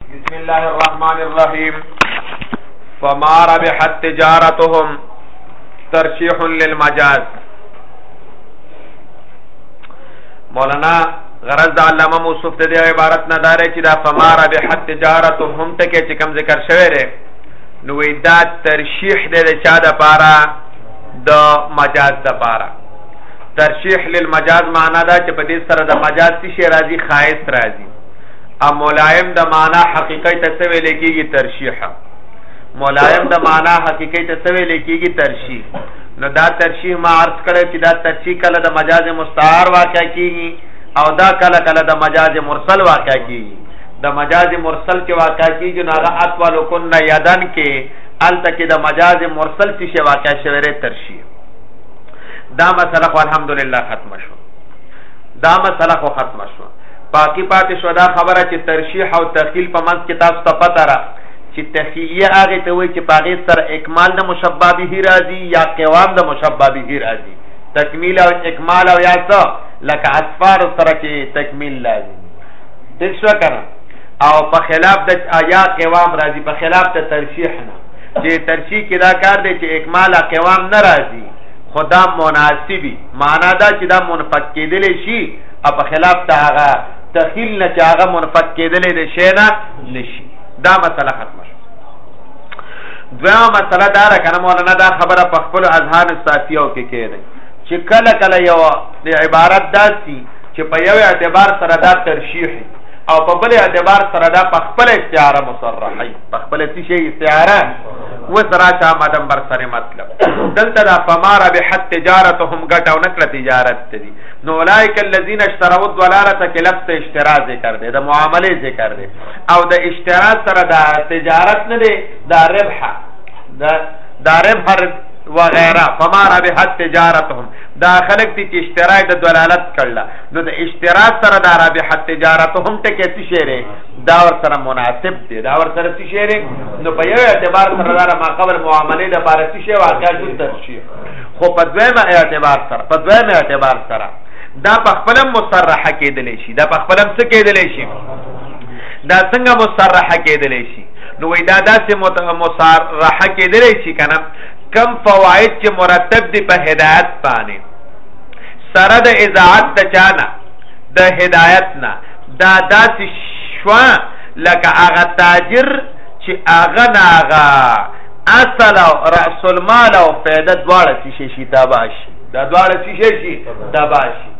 بسم الله الرحمن الرحیم فما ربحت تجارتهم ترشیح للمجاز مولانا غرض د علامه موصف د دې عبارت نه دار چې دا فما ربحت تجارتهم ته کې چې کم ذکر شوی دی نو دا ترشیح دی د چا د پاره د مجاز د پاره ترشیح للمجاز معنا دا چې په دې سره د مجاز څه شی راځي خایس راځي ا ملایم د معنا حقیقی ته څه ویل کیږي ترشیح ملایم د معنا حقیقی ته څه ویل کیږي ترشیح نو دا ترشیح ما عرض کړو چې دا ترشیح کله د مجاز مستعار واقع کیږي او دا کله کله د مجاز مرسل واقع کیږي د مجاز مرسل کې واقع کیږي نو هغه اطول کن یدن کې الته کې د مجاز مرسل چې واقع شوی ری ترشیح دا مسله خو الحمدلله ختم شو دا مسله خو ختم شو باقي پاتې شو دا خبره چې ترشیح او تخیل په منځ کې تاسو ته پته را چې تخیلیه هغه ته وایي چې په هغې سره اکمال د مشبه به راځي یا قوام د مشبه به راځي تکمیل او اکمال او یا څه لکه اسفار سره چې تکمیل لازم ټیک شو کنه او په خلاف د یا قوام راځي په خلاف ته ترشیح نه چې ترشیح کې دا کار دی چې اکمال او قوام نه راځي خدا مناسبی معنا دا چې دا منفک کېدلی شي په خلاف ته هغه تخیل نه چې هغه منفک کېدلې د شی نه نشي دا مسله ختمه شو دویمه مسله دا ده کنه مولانا دا خبره په خپل اذهان صافیو کې کېده چې کله کله یو د عبارت داسي چې په یو اعتبار سره دا ترشیح او په بل اعتبار سره دا په خپل استعاره مصرحه په خپل څه شی استعاره و سره چا مدم بر سره مطلب دلته دا فمار به حت تجارتهم ګټاو نکړه تجارت دي نو اولائک الذین اشتروا الضلاله کې لفظ اشترا ذکر دی د معاملې ذکر دی او د اشترا سره د تجارت نه دی د ربح د د ربح وغیرہ فما ربحت تجارتهم دا خلق تی چې اشترا د دلالت کړل نو د اشترا سره د ربحت تجارتهم ته کې څه شری دا ور سره مناسب دی دا ور سره څه شری نو په یو اعتبار سره دا ما قبل معاملې د بارسي شی واقع شو تشریح خو په دویمه اعتبار سره په دویمه اعتبار سره دا په خپل مصرحه کېدلی شي دا په خپل څه کېدلی شي دا څنګه مصرحه کېدلی شي نو وای دا داسې مصرحه کېدلی شي کنه کم فواید چې مرتب دي په هدایت باندې سره د اذاعت د چانه د هدایت نه دا داسې شوا لکه هغه تاجر چې هغه ناغه اصل او راس المال او فائدہ دواړه څه شي تابع شي دا دواړه څه شي تابع شي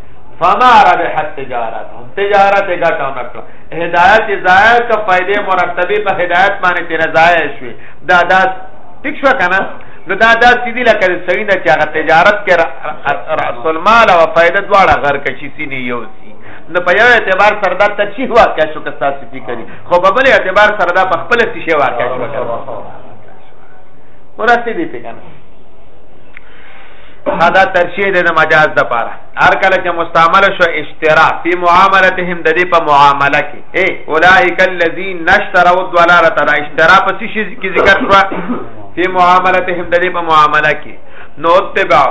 فما ربحت تجارت هم تجارت ګټه نکړه هدایت ضایع کا فائدې مرتبه په هدایت باندې تیر ضایع شوي دا دا ټیک شو کنه نو دا دا سیدی لکه سړی نه چې هغه تجارت کې راس المال او فائدہ دواړه غر کشي سینې یو سي نو په یو اعتبار سردار ترشیح واقع شو که تاسو فکر خو په بل اعتبار سره دا په خپل څه شی واقع شو ورسې دي په کنه دا ترشیح دی د مجاز د پاره هر کله چې مستعمل شو اشتراک په معاملتهم د دې په معامله کې اے اولائک الذین نشتروا الضلاله دا اشتراک په څه کې ذکر شو په معاملتهم د دې په معامله کې نو تبع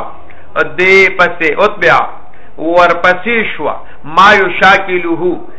دې پسې اتبع ورپسې شو ما یشاکلوه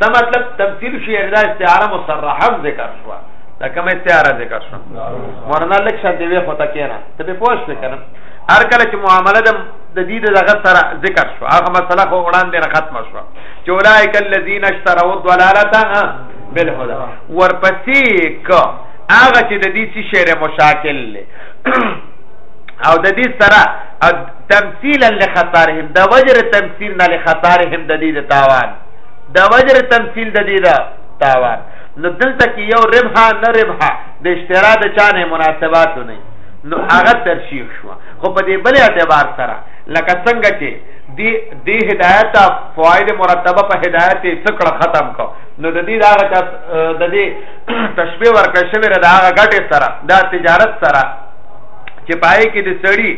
څه مطلب تمثيل شي دا استعاره مصرحه ذکر شو دا کوم استعاره ذکر شو مولانا لک شان دی وی خو تا کینا ته به پوښ وکړم هر کله چې معامله د د دې دغه سره ذکر شو هغه مسله خو وړاندې نه ختمه شو چې اولایک الذین اشتروا الضلالتا بالهدى ورپسې ک هغه چې د دې څه شعر مشاکل له او د دې سره تمثيلا لخطرهم د وجر تمثيل نه لخطرهم د دې د تاوان دا وجر تمثيل د دې دا تاوان نو دلته کې یو ربحه نه ربحه د اشترا د چانه مناسبات نه نو هغه ترشیح شو خو په دې بل اعتبار سره لکه څنګه چې دی دی هدایت فواید مرتبه په هدایت څکړه ختم کو نو د دې دا د دې تشبیه ورکړ شوی دا هغه غټه سره دا تجارت سره چې پای کې د سړی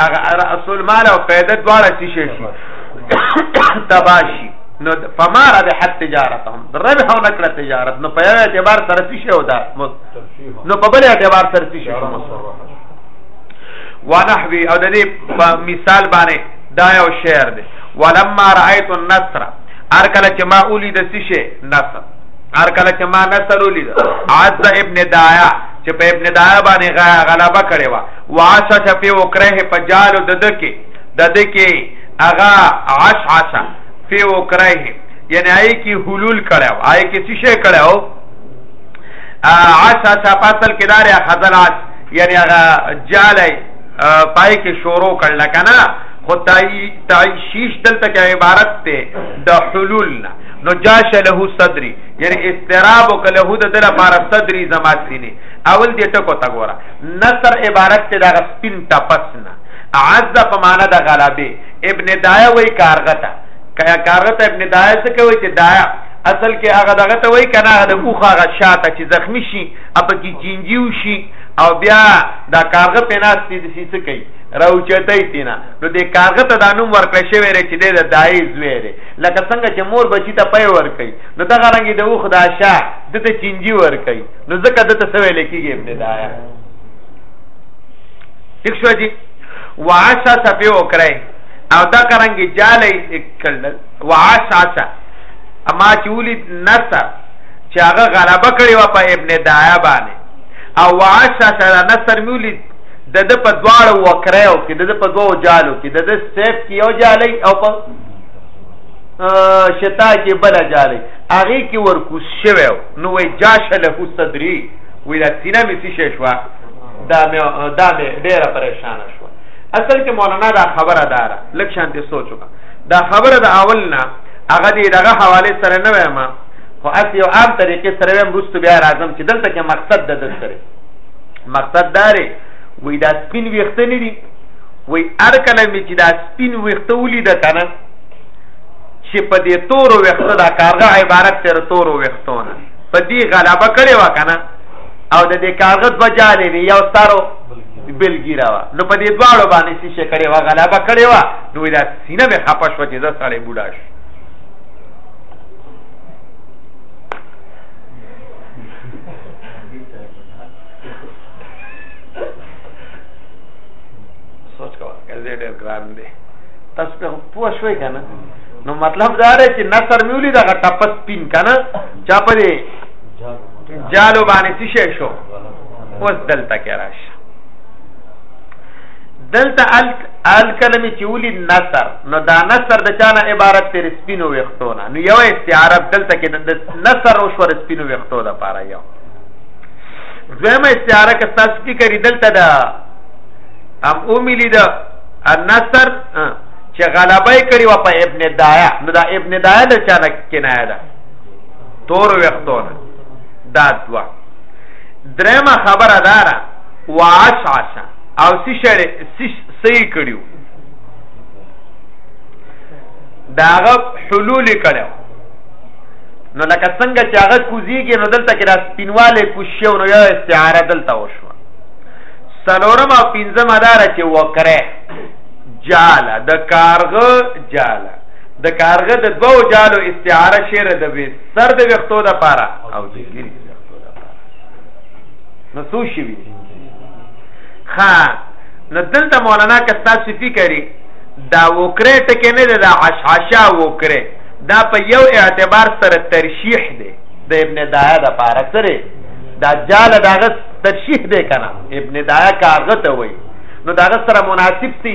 هغه اصل مال او فائدہ دواړه شي شي تباشي نو فما ربحت تجارتهم ربح او نکړه تجارت نو په یو اعتبار سره څه شو دا نو په بل اعتبار سره څه شو ونحوی او د دې مثال باندې دا یو شعر دی ولما رايت النصر ار کله چې ما اولی د څه شي نصر ار کله چې ما نصر اولی د عز ابن دایا چې په ابن دایا باندې غلبه کړې و واسه چې په وکره په جالو د دکې د دې کې اغا عش عشا فی وکره یعنی آی کی حلول کړو آی کی څه شی کړو عش عشا فصل کې دار خزل عش یعنی اغا جالی پای کې شورو کړل کنه خو تعیشیش دلته کې عبارت ته د حلول نه نو جاش له صدری یعنی استراب کله د دل بار صدری زما سینه اول دې ټکو تا ګوره نصر عبارت ته دا سپین تپسنا عز په معنا د غلبه ابن دایه وای کارغه ته کیا کارغه ته ابن دایه څه کوي چې دایه اصل کې هغه دغه ته وای کنه هغه د اوخه هغه شاته چې زخمی شي اپ کې چینجیو شي او بیا دا کارغه پیناستې د سیسه کوي راوچتای تینا نو د کارغه ته د نوم ورکړ شوی ری چې د دای زوی دی لکه څنګه چې مور بچی ته پي ور کوي نو دغه رنګ د اوخ د عشاء د ته چینجی ور کوي نو ځکه د ته سوي لیکيږي ابن دایا ټیک شو جی وعشا سپی وکړی او دا کرنګ جالی کړل وعشا سا اما چولی نسا چې هغه غلبه کړی و په ابن دایا باندې او وعشا سره نصر میولی د د په دواړو وکړیو کې د د په دوو جالو کې د د سیف کې یو جالی او په شتا کې بل جالی هغه کې ورکوس شوی نو وای جاش له صدری ویلا سینه می څه شوا دا مې دا مې ډېره پریشان شو اصل کې مولانا دا خبره دار لک شانتي سوچو دا خبره د اول نه هغه دې دغه حواله سره نه وایم خو اس یو عام طریقې سره وایم رستو بیا راځم چې دلته کې مقصد د دې سره مقصد داري وې دا سپین ویخته نه دي وې ار کله مې چې دا سپین ویخته ولید کنه چې په دې تورو ویخته دا کارغه عبارت تر تورو ویختونه په دې غلبه کړې وکنه او د دې کارغه دوه جالې وي یو ستارو بل ګیرا وا نو په دې دواړو باندې څه شي کړي وا غلبه کړي وا نو دا سینه به خپه شو چې دا سړی بوډا شي سوچ کوه کله ډېر ګران دی تاسو په پوه شوي کنه نو مطلب دا دی چې نثر میولي دا ټپس پین کنه چا په دې جالو باندې څه شي شو اوس دلته کې راشه دلته ال ال کلمې چې ولي نصر نو دا نصر د چانه عبارت تر سپینو وختونه نو یو استعاره دلته کې د نصر او شور سپینو وختو د پاره یو زمه استعاره که تاسو کې کړی دلته دا ام اوملی دا النصر چې غلبه کړی و په ابن دایا نو دا ابن دایا د چانه کنایه ده تور وختونه دا دوا درېمه خبره دارا وعش عشا او سی شړې سی صحیح کړیو داغه حلول کړو نو لکه څنګه چې هغه کوزیږي نو دلته کې را سپینواله کوشیو نو یو استعاره دلته وشو سلورم او پنځم اداره چې وکره جاله د کارغه جاله د کارغه د دوو جالو استعاره شعر د وی سر د وختو د پاره او د ګیر د وختو د پاره نو څو شي وی ها نو دلته مولانا کستا صفی کری دا وکره ټکه نه دا عشعشا وکره دا په یو اعتبار سره ترشیح دی د ابن دایا د پاره سره دا جال داغه ترشیح دی کنه ابن دایا کارغه ته وای نو داغه سره مناسب سی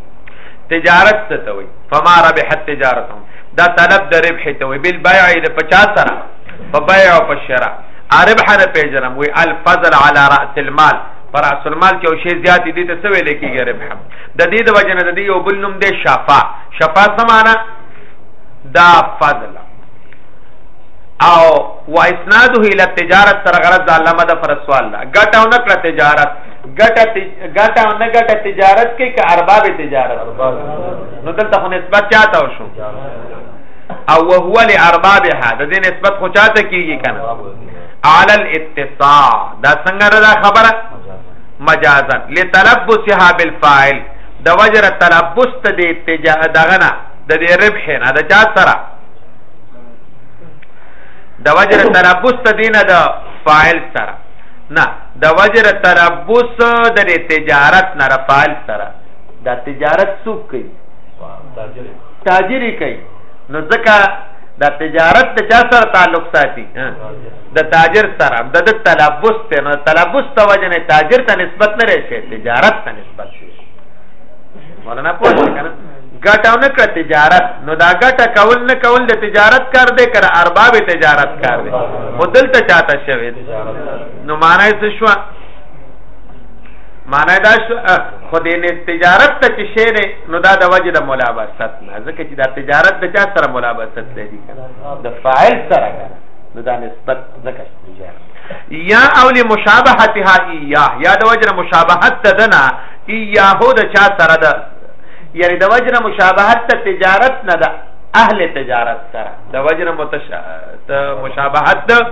تجارت څه ته وي فما ربحت تجارتهم دا طلب د ربح ته وي بل بيع د 50 سره په بيع او په شراء اربح نه پیژنم وي الفضل على راس المال پر راس المال کې او شی زیات دي ته څه ویل کېږي ربح د دې د وجه نه د دې یو بل نوم دی شفا شفا څه معنا دا فضل او واسناده الى تجارت تر غرض علامه د فرسوال ګټه او نکړه تجارت ګټه ګټه او نه ګټه تجارت کې که ارباب تجارت نو دلته خو نسبت چاته وشو او وهو لاربابها د دې نسبت خو چاته کیږي کنه علی الاتصاع دا څنګه دا خبره مجازا لتلبسها بالفاعل د وجر تلبس ته د اتجاه دغه نه د دې ربح نه د چا سره د وجر تلبس ته دینه د فاعل سره نه د وجر تربص د تجارت نه رفال سره دا تجارت څوک کوي تاجری کوي نو ځکه دا تجارت د چا سره تعلق ساتي د تاجر سره د د تلبس ته نو تلبس ته وجه نه تاجر ته نسبت نه راشي تجارت ته نسبت شي مولانا پوه کنه ګټه نه کړ تجارت نو دا ګټه کول نه کول د تجارت کار دی کړه ارباب تجارت کار دی خو دلته چاته شوی نو معنی څه شو معنی دا شو خو دې نه تجارت ته چې شی نه نو دا د وجه د ملابست نه ځکه چې دا تجارت د چا سره ملابست لري د فاعل سره نو دا نسبت ځکه تجارت یا اولی مشابهتها ایاه یا د وجه مشابهت ته دنا ایاه د چا سره ده یعنی د وجه مشابهت ته تجارت نه ده اهل تجارت سره د وجه متشابهت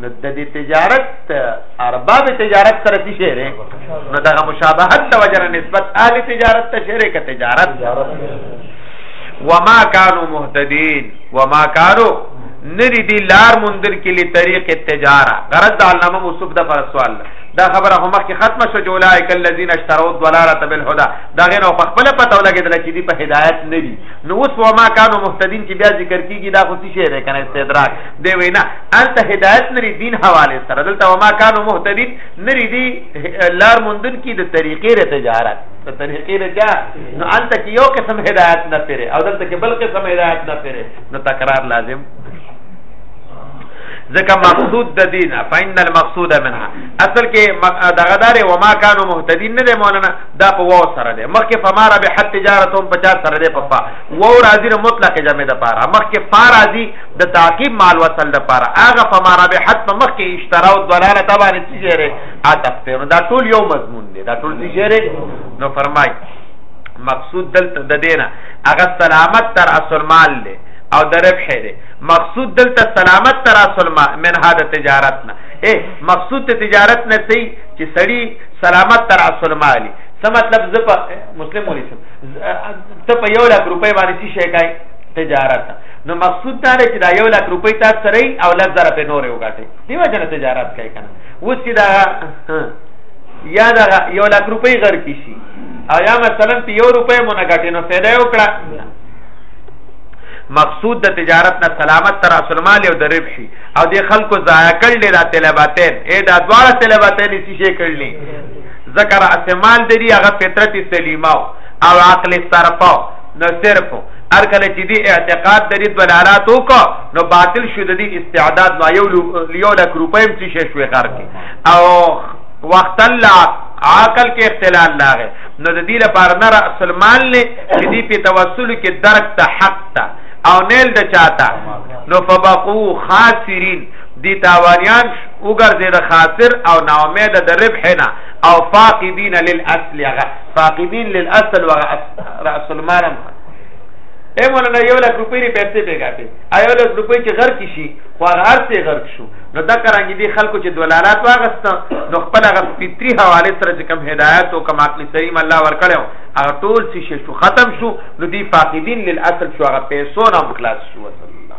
نو د دې تجارت ارباب تجارت سره څه شی دی نو دغه مشابهت د وجره نسبت اهل تجارت ته شریک تجارت وما كانوا مهتدين وما كانوا ندی دی لار مندر کې لري طریق تجارت غرض علامه مصطفی د فر سوال دا خبره هم مخکې ختمه شو چې اولایک الذین اشتروا الضلاله بالهدى دا غنو په خپل پته ولګیدل چې دی په هدایت نه دي نو اوس وما كانوا مهتدين چې بیا ذکر کیږي دا خو څه شی دی کنه استدراک دی وینا انت هدایت نری دین حواله سره دلته وما کانو مهتدین نری دی لار مندن کی د طریقې ر تجارت د طریقې ر جا نو انت کی یو قسم هدایت نه پیره او دلته کې بل قسم هدایت نه پیره نو تکرار لازم ځکه مقصود د دین فإن المقصود منها اصل کې دغه دار و ما كانوا مهتدين نه دی مولانا دا په واو سره دی مخکې فما ربحت تجارتهم 50 سره دی په فا واو راځي مطلق جمع ده پاره مخکې فا راځي د تعقیب مال وصل د پاره هغه فما ربحت په مخ کې اشترا او دلاله ته باندې څه جره عطف ته دا ټول یو مضمون دی دا ټول څه جره نو فرمای مقصود دلته د دینه هغه سلامت تر اصل مال دی او د ربح دی مقصود دلته سلامت تر اصل مال من هدا تجارت نه اے مقصود ته تجارت نه سي چې سړی سلامت تر اصل مالی څه مطلب زه په مسلم ولې ته په یو لک روپۍ باندې څه شي کوي تجارت نو مقصود دا دی چې دا یو لک روپۍ تاسو سره او لږ زره په نورې وګټئ دیو جن تجارت کوي کنه اوس چې دا یا دا یو لک روپۍ غر کی شي او یا مثلا په یو روپۍ مونږ غټې نو فایده وکړه مقصود د تجارت نه سلامت تر اصل مال او د ربح شي او د خلکو ضایع کړل دا طلباتین اې دا دواړه طلباتین چې شي کړل ذکر اسمال دری هغه فطرت سلیمه او عقل صرفه نو صرف هر کله چې دی اعتقاد د دې دلالات وکړو نو باطل شو د دې استعداد نو یو یو لک روپۍ هم چې شوي غر کې او وخت الله عقل کې اختلال لاغه نو د دې لپاره نه راس المال نه چې دې په توسل کې درک ته حق ته او نیل د چاته نو فبقو خاسرین دی تاوانیان وګرځي د خاسر او ناامید د ربح نه او فاقدین للاصل هغه فاقدین للاصل وغه راس المال اے مولانا یو لک روپۍ لري پیسې بیګاټي ایو لک روپۍ چې غر کې شي خو هغه ارته غر شو نو دا کرانګي دي خلکو چې دلالات واغست نو خپل هغه فطري حواله سره چې کم هدایت او کم عقل سلیم الله ورکړو هغه ټول څه شو ختم شو نو دي فاقدین للاصل شو هغه پیسو نام خلاص شو وصل الله